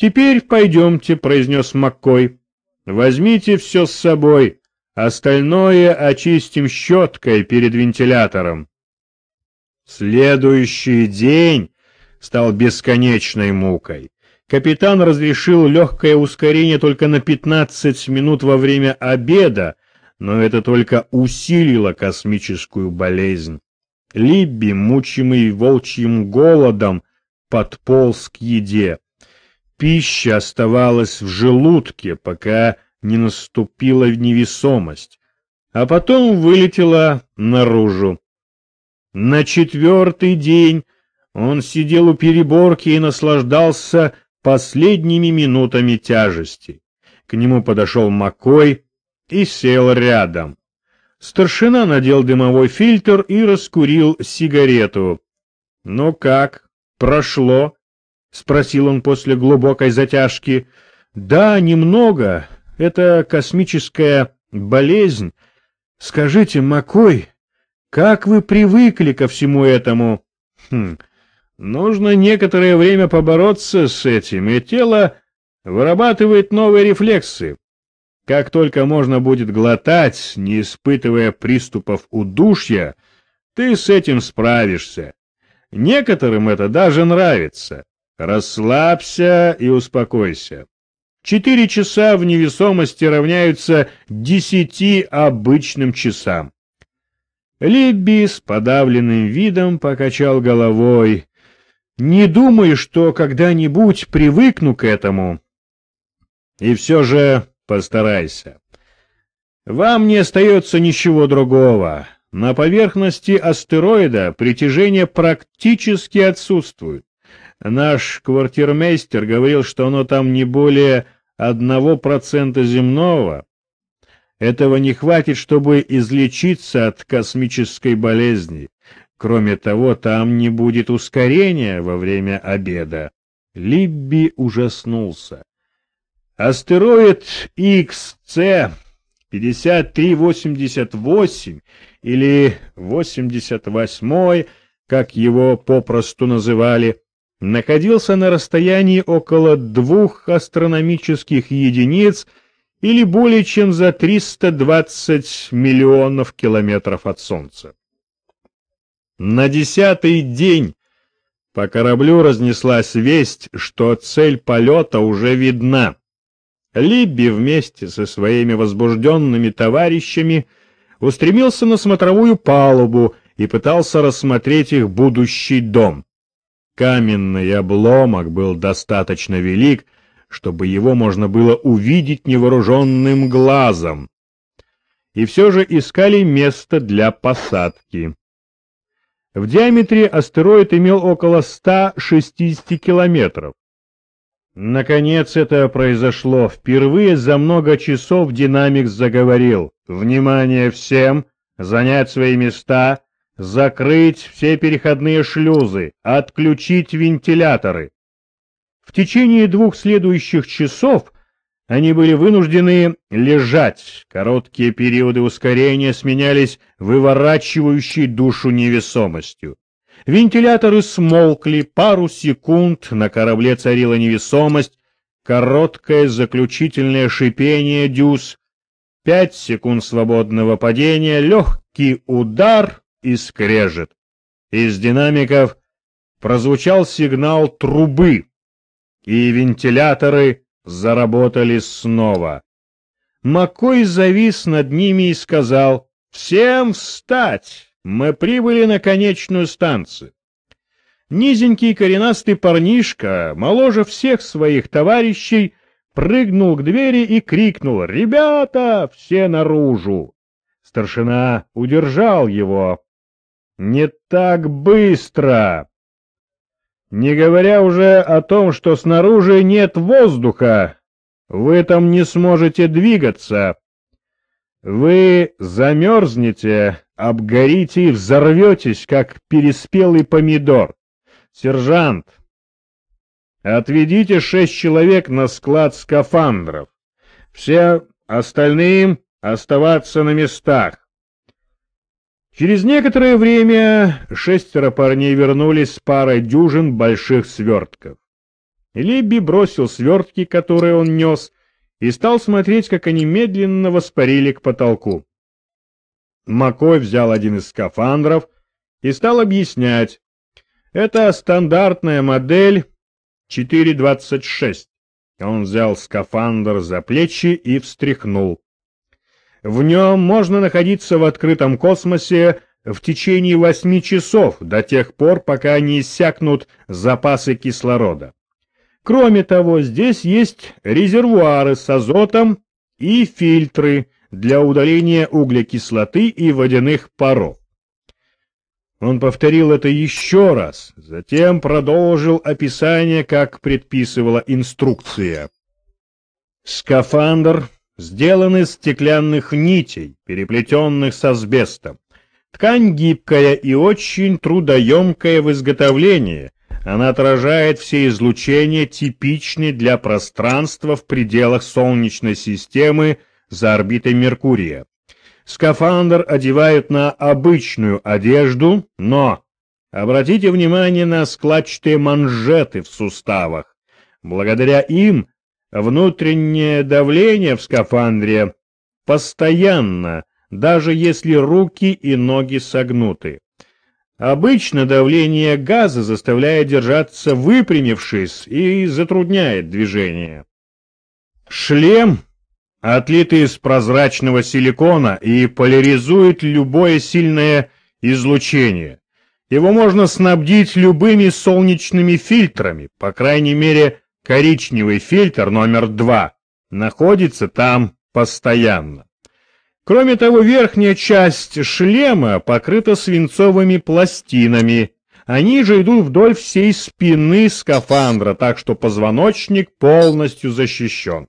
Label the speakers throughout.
Speaker 1: «Теперь пойдемте», — произнес Маккой. «Возьмите все с собой, остальное очистим щеткой перед вентилятором». Следующий день стал бесконечной мукой. Капитан разрешил легкое ускорение только на 15 минут во время обеда, но это только усилило космическую болезнь. Либби, мучимый волчьим голодом, подполз к еде. Пища оставалась в желудке, пока не наступила невесомость, а потом вылетела наружу. На четвертый день он сидел у переборки и наслаждался последними минутами тяжести. К нему подошел Макой и сел рядом. Старшина надел дымовой фильтр и раскурил сигарету. — Ну как, прошло? — спросил он после глубокой затяжки. — Да, немного. Это космическая болезнь. Скажите, Макой, как вы привыкли ко всему этому? Хм, нужно некоторое время побороться с этим, и тело вырабатывает новые рефлексы. Как только можно будет глотать, не испытывая приступов удушья, ты с этим справишься. Некоторым это даже нравится. Расслабься и успокойся. Четыре часа в невесомости равняются десяти обычным часам. Либби с подавленным видом покачал головой. «Не думаю, что когда-нибудь привыкну к этому». И все же Постарайся. Вам не остается ничего другого. На поверхности астероида притяжение практически отсутствует. Наш квартирмейстер говорил, что оно там не более одного процента земного. Этого не хватит, чтобы излечиться от космической болезни. Кроме того, там не будет ускорения во время обеда. Либби ужаснулся. Астероид XC 5388 или 88, как его попросту называли, находился на расстоянии около двух астрономических единиц или более чем за 320 миллионов километров от Солнца. На десятый день по кораблю разнеслась весть, что цель полета уже видна. Либби вместе со своими возбужденными товарищами устремился на смотровую палубу и пытался рассмотреть их будущий дом. Каменный обломок был достаточно велик, чтобы его можно было увидеть невооруженным глазом. И все же искали место для посадки. В диаметре астероид имел около 160 километров. Наконец это произошло. Впервые за много часов динамик заговорил. «Внимание всем! Занять свои места! Закрыть все переходные шлюзы! Отключить вентиляторы!» В течение двух следующих часов они были вынуждены лежать. Короткие периоды ускорения сменялись выворачивающей душу невесомостью. Вентиляторы смолкли, пару секунд на корабле царила невесомость, короткое заключительное шипение дюз, пять секунд свободного падения, легкий удар и скрежет. Из динамиков прозвучал сигнал трубы, и вентиляторы заработали снова. Маккой завис над ними и сказал «Всем встать!» мы прибыли на конечную станцию. Низенький коренастый парнишка, моложе всех своих товарищей, прыгнул к двери и крикнул «Ребята, все наружу!». Старшина удержал его. «Не так быстро!» Не говоря уже о том, что снаружи нет воздуха, вы там не сможете двигаться. Вы замерзнете, обгорите и взорветесь, как переспелый помидор. Сержант, отведите шесть человек на склад скафандров. Все остальным оставаться на местах. Через некоторое время шестеро парней вернулись с парой дюжин больших свертков. Либби бросил свертки, которые он нес, и стал смотреть, как они медленно воспарили к потолку. Макой взял один из скафандров и стал объяснять. Это стандартная модель 4.26. Он взял скафандр за плечи и встряхнул. В нем можно находиться в открытом космосе в течение восьми часов, до тех пор, пока не иссякнут запасы кислорода. Кроме того, здесь есть резервуары с азотом и фильтры для удаления углекислоты и водяных паров. Он повторил это еще раз, затем продолжил описание, как предписывала инструкция. Скафандр сделан из стеклянных нитей, переплетенных с асбестом. Ткань гибкая и очень трудоемкая в изготовлении. Она отражает все излучения, типичные для пространства в пределах Солнечной системы за орбитой Меркурия. Скафандр одевают на обычную одежду, но обратите внимание на складчатые манжеты в суставах. Благодаря им внутреннее давление в скафандре постоянно, даже если руки и ноги согнуты. Обычно давление газа заставляет держаться выпрямившись и затрудняет движение. Шлем отлитый из прозрачного силикона и поляризует любое сильное излучение. Его можно снабдить любыми солнечными фильтрами, по крайней мере, коричневый фильтр номер два находится там постоянно. Кроме того, верхняя часть шлема покрыта свинцовыми пластинами. Они же идут вдоль всей спины скафандра, так что позвоночник полностью защищен.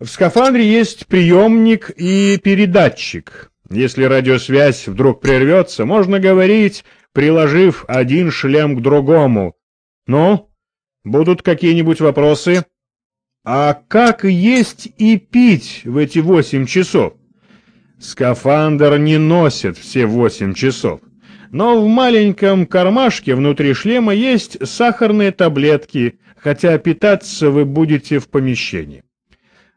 Speaker 1: В скафандре есть приемник и передатчик. Если радиосвязь вдруг прервется, можно говорить, приложив один шлем к другому. Ну, будут какие-нибудь вопросы? А как есть и пить в эти восемь часов? Скафандр не носит все восемь часов. Но в маленьком кармашке внутри шлема есть сахарные таблетки, хотя питаться вы будете в помещении.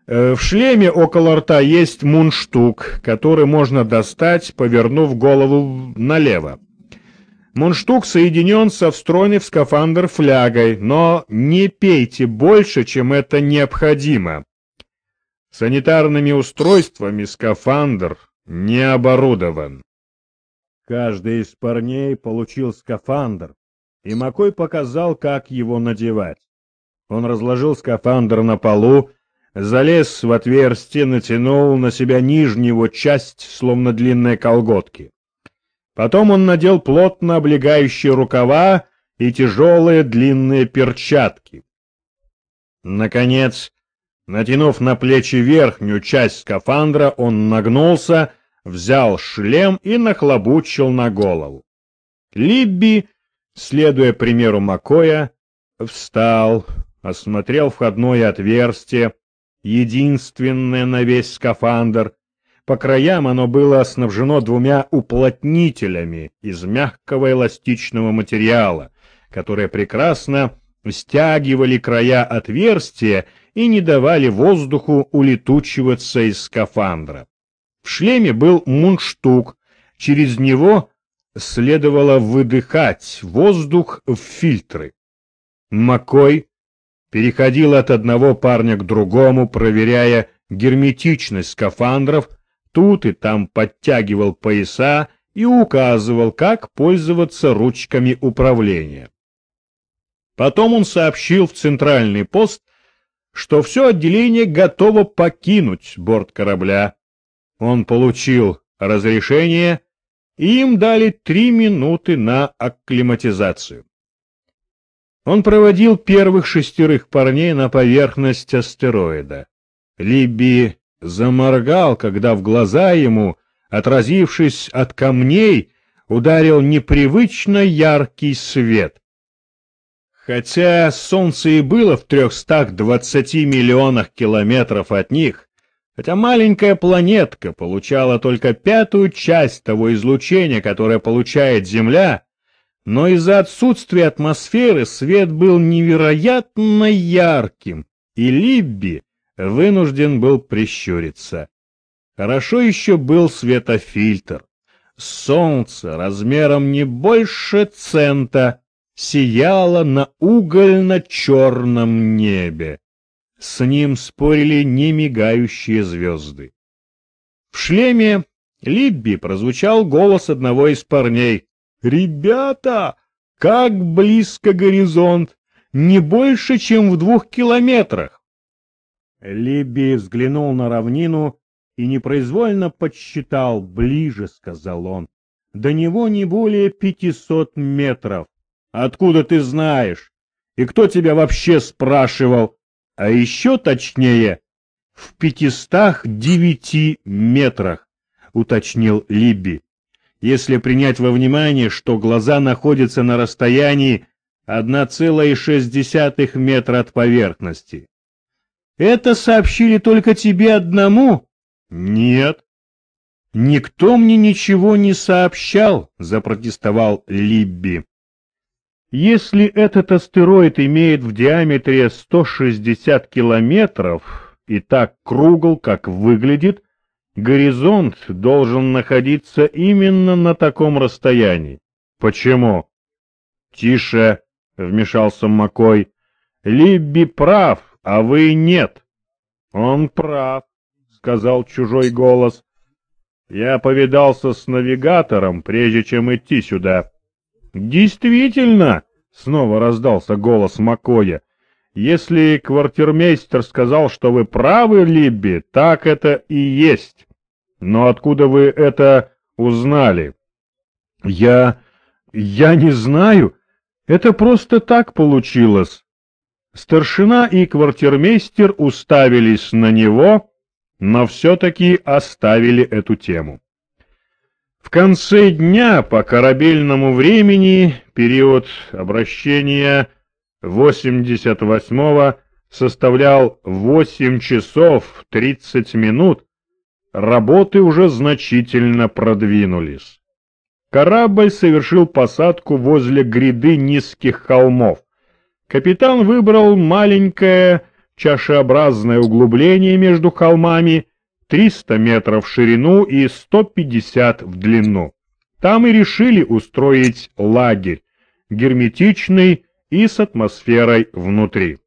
Speaker 1: Э, в шлеме около рта есть мундштук, который можно достать, повернув голову налево. Мундштук соединен со встроенной в скафандр флягой, но не пейте больше, чем это необходимо. Санитарными устройствами скафандр не оборудован. Каждый из парней получил скафандр, и Макой показал, как его надевать. Он разложил скафандр на полу, залез в отверстие, натянул на себя нижнюю часть, словно длинные колготки. Потом он надел плотно облегающие рукава и тяжелые длинные перчатки. Наконец, натянув на плечи верхнюю часть скафандра, он нагнулся, взял шлем и нахлобучил на голову. Либби, следуя примеру Макоя, встал, осмотрел входное отверстие, единственное на весь скафандр. По краям оно было снабжено двумя уплотнителями из мягкого эластичного материала, которые прекрасно стягивали края отверстия и не давали воздуху улетучиваться из скафандра. В шлеме был мундштук, через него следовало выдыхать воздух в фильтры. Макой переходил от одного парня к другому, проверяя герметичность скафандров, тут и там подтягивал пояса и указывал, как пользоваться ручками управления. Потом он сообщил в центральный пост, что все отделение готово покинуть борт корабля. Он получил разрешение, и им дали три минуты на акклиматизацию. Он проводил первых шестерых парней на поверхность астероида. Либби заморгал, когда в глаза ему, отразившись от камней, ударил непривычно яркий свет. Хотя Солнце и было в трехстах двадцати миллионах километров от них, хотя маленькая планетка получала только пятую часть того излучения, которое получает Земля, но из-за отсутствия атмосферы свет был невероятно ярким, и Либби вынужден был прищуриться. Хорошо еще был светофильтр. Солнце размером не больше цента сияло на угольно-черном небе. С ним спорили немигающие звезды. В шлеме Либби прозвучал голос одного из парней. «Ребята, как близко горизонт! Не больше, чем в двух километрах!» Либби взглянул на равнину и непроизвольно подсчитал. «Ближе», — сказал он. «До него не более пятисот метров. Откуда ты знаешь? И кто тебя вообще спрашивал? А еще точнее, в пятистах девяти метрах», — уточнил Либби. «Если принять во внимание, что глаза находятся на расстоянии 1,6 метра от поверхности». «Это сообщили только тебе одному?» «Нет». «Никто мне ничего не сообщал», — запротестовал Либби. «Если этот астероид имеет в диаметре 160 километров и так кругл, как выглядит, горизонт должен находиться именно на таком расстоянии. Почему?» «Тише», — вмешался Макой. «Либби прав, а вы нет». «Он прав», сказал чужой голос. Я повидался с навигатором, прежде чем идти сюда. Действительно, снова раздался голос Макоя. Если квартирмейстер сказал, что вы правы, Либби, так это и есть. Но откуда вы это узнали? Я... я не знаю. Это просто так получилось. Старшина и квартирмейстер уставились на него, но все-таки оставили эту тему. В конце дня по корабельному времени период обращения 88-го составлял 8 часов 30 минут, работы уже значительно продвинулись. Корабль совершил посадку возле гряды низких холмов. Капитан выбрал маленькое чашеобразное углубление между холмами 300 метров в ширину и 150 в длину. Там и решили устроить лагерь, герметичный и с атмосферой внутри.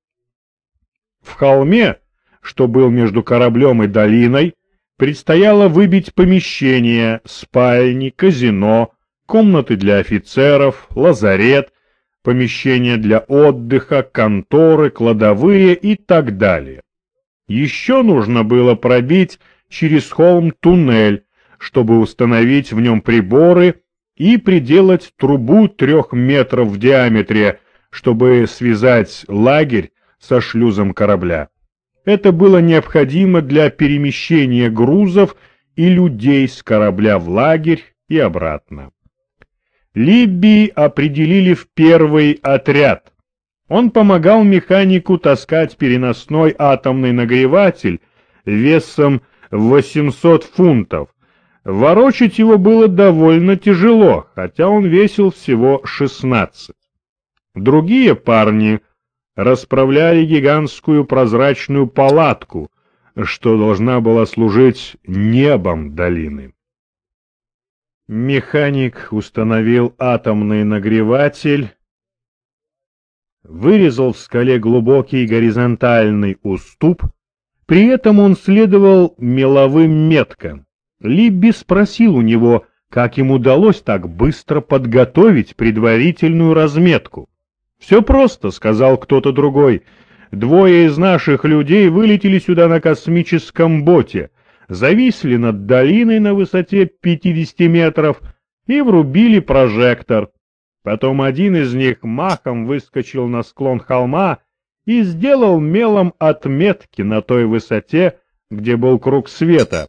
Speaker 1: В холме, что был между кораблем и долиной, предстояло выбить помещения, спальни, казино, комнаты для офицеров, лазарет, помещения для отдыха, конторы, кладовые и так далее. Еще нужно было пробить через холм туннель, чтобы установить в нем приборы и приделать трубу трех метров в диаметре, чтобы связать лагерь со шлюзом корабля. Это было необходимо для перемещения грузов и людей с корабля в лагерь и обратно. Либби определили в первый отряд. Он помогал механику таскать переносной атомный нагреватель весом 800 фунтов. Ворочать его было довольно тяжело, хотя он весил всего 16. Другие парни расправляли гигантскую прозрачную палатку, что должна была служить небом долины. Механик установил атомный нагреватель, вырезал в скале глубокий горизонтальный уступ, при этом он следовал меловым меткам. Либби спросил у него, как им удалось так быстро подготовить предварительную разметку. «Все просто», — сказал кто-то другой. «Двое из наших людей вылетели сюда на космическом боте зависли над долиной на высоте 50 метров и врубили прожектор. Потом один из них махом выскочил на склон холма и сделал мелом отметки на той высоте, где был круг света.